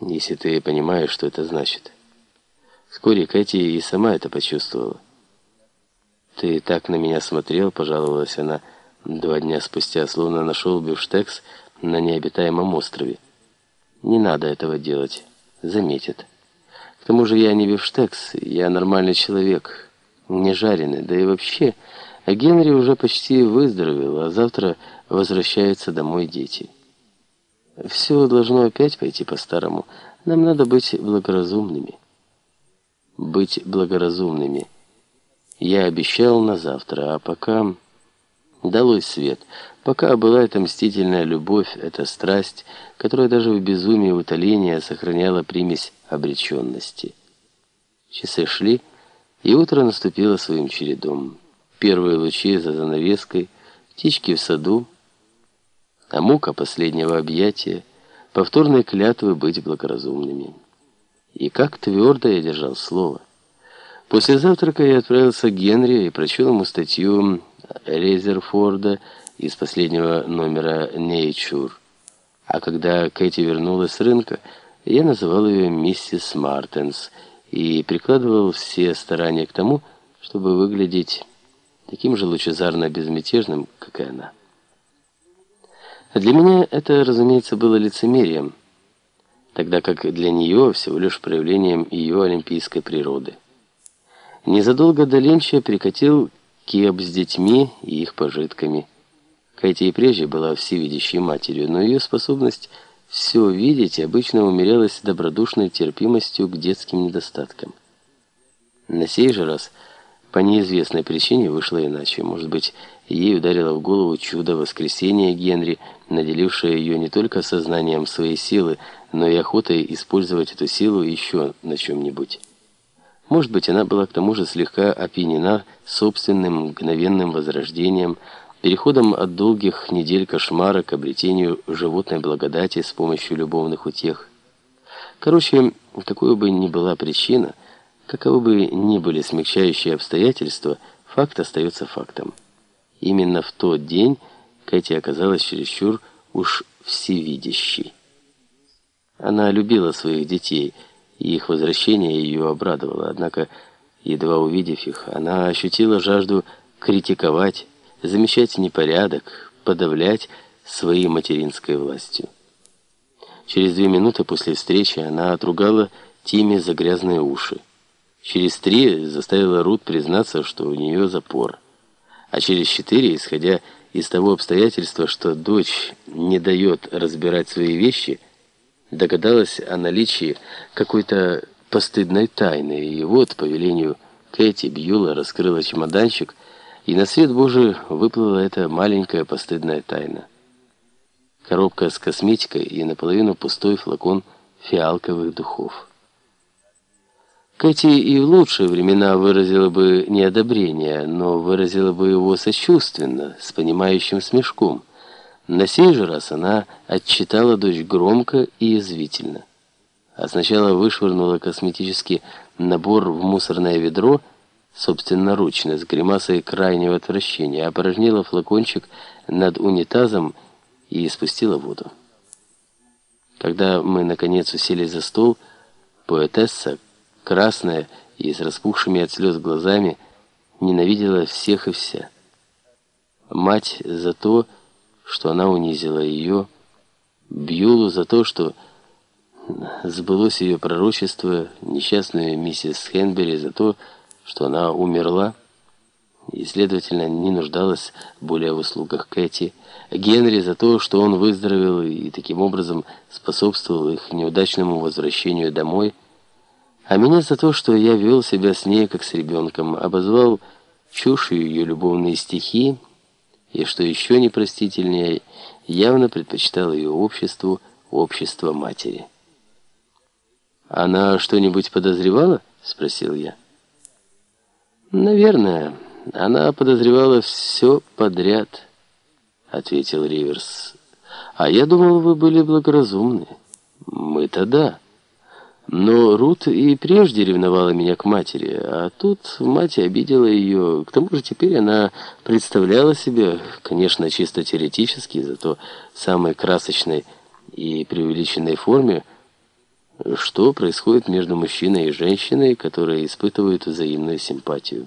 если ты понимаешь, что это значит. Вскоре Кэти и сама это почувствовала. «Ты так на меня смотрел», — пожаловалась она два дня спустя, словно нашел бифштекс на необитаемом острове. «Не надо этого делать. Заметят. К тому же я не бифштекс, я нормальный человек, не жареный, да и вообще...» А Генри уже почти выздоровел, а завтра возвращаются домой дети. Все должно опять пойти по-старому. Нам надо быть благоразумными. Быть благоразумными. Я обещал на завтра, а пока... Далой свет. Пока была эта мстительная любовь, эта страсть, которая даже в безумии утоления сохраняла примесь обреченности. Часы шли, и утро наступило своим чередом. Первые лучи за занавеской, птички в саду, а мука последнего объятия, повторной клятвы быть благоразумными. И как твердо я держал слово. После завтрака я отправился к Генри и прочел ему статью Резерфорда из последнего номера Nature. А когда Кэти вернулась с рынка, я называл ее миссис Мартенс и прикладывал все старания к тому, чтобы выглядеть таким же лучезарно безмятежным, как и она. Для меня это, разумеется, было лицемерием, тогда как для нее всего лишь проявлением ее олимпийской природы. Незадолго до Ленча прикатил Кеб с детьми и их пожитками. Кэти и прежде была всевидящей матерью, но ее способность все видеть обычно умерялась добродушной терпимостью к детским недостаткам. На сей же раз – по неизвестной причине вышло иначе. Может быть, ей ударило в голову чудо воскресения Генри, наделившее ее не только сознанием своей силы, но и охотой использовать эту силу еще на чем-нибудь. Может быть, она была к тому же слегка опьянена собственным мгновенным возрождением, переходом от долгих недель кошмара к обретению животной благодати с помощью любовных утех. Короче, какой бы ни была причина – Каковы бы ни были смягчающие обстоятельства, факт остается фактом. Именно в тот день Кэти оказалась чересчур уж всевидящей. Она любила своих детей, и их возвращение ее обрадовало. Однако, едва увидев их, она ощутила жажду критиковать, замечать непорядок, подавлять своей материнской властью. Через две минуты после встречи она отругала Тиме за грязные уши. Через три заставила Рут признаться, что у нее запор. А через четыре, исходя из того обстоятельства, что дочь не дает разбирать свои вещи, догадалась о наличии какой-то постыдной тайны. И вот, по велению Кэти, Бьюла раскрыла чемоданчик, и на свет Божий выплыла эта маленькая постыдная тайна. Коробка с косметикой и наполовину пустой флакон фиалковых духов. Кэти и в лучшие времена выразила бы неодобрение, но выразила бы его сочувственно, с понимающим смешком. На сей же раз она отчитала дочь громко и язвительно. А сначала вышвырнула косметический набор в мусорное ведро, собственноручно, с гримасой крайнего отвращения, опорожнила флакончик над унитазом и спустила воду. Когда мы, наконец, уселись за стол, поэтесса, красная и с распухшими от слез глазами, ненавидела всех и вся. Мать за то, что она унизила ее, Бьюлу за то, что сбылось ее пророчество, несчастную миссис Хенбери за то, что она умерла. И, следовательно, не нуждалась более в услугах Кэти, Генри за то, что он выздоровел и таким образом способствовал их неудачному возвращению домой, а меня за то, что я вел себя с ней, как с ребенком, обозвал чушью ее любовные стихи, и, что еще непростительнее, явно предпочитал ее обществу общество матери. «Она что-нибудь подозревала?» — спросил я. «Наверное, она подозревала все подряд», — ответил Риверс. «А я думал, вы были благоразумны». «Мы-то да». Но Рут и прежде ревновала меня к матери, а тут мать обидела ее. К тому же теперь она представляла себе, конечно, чисто теоретически, зато в самой красочной и преувеличенной форме, что происходит между мужчиной и женщиной, которые испытывают взаимную симпатию.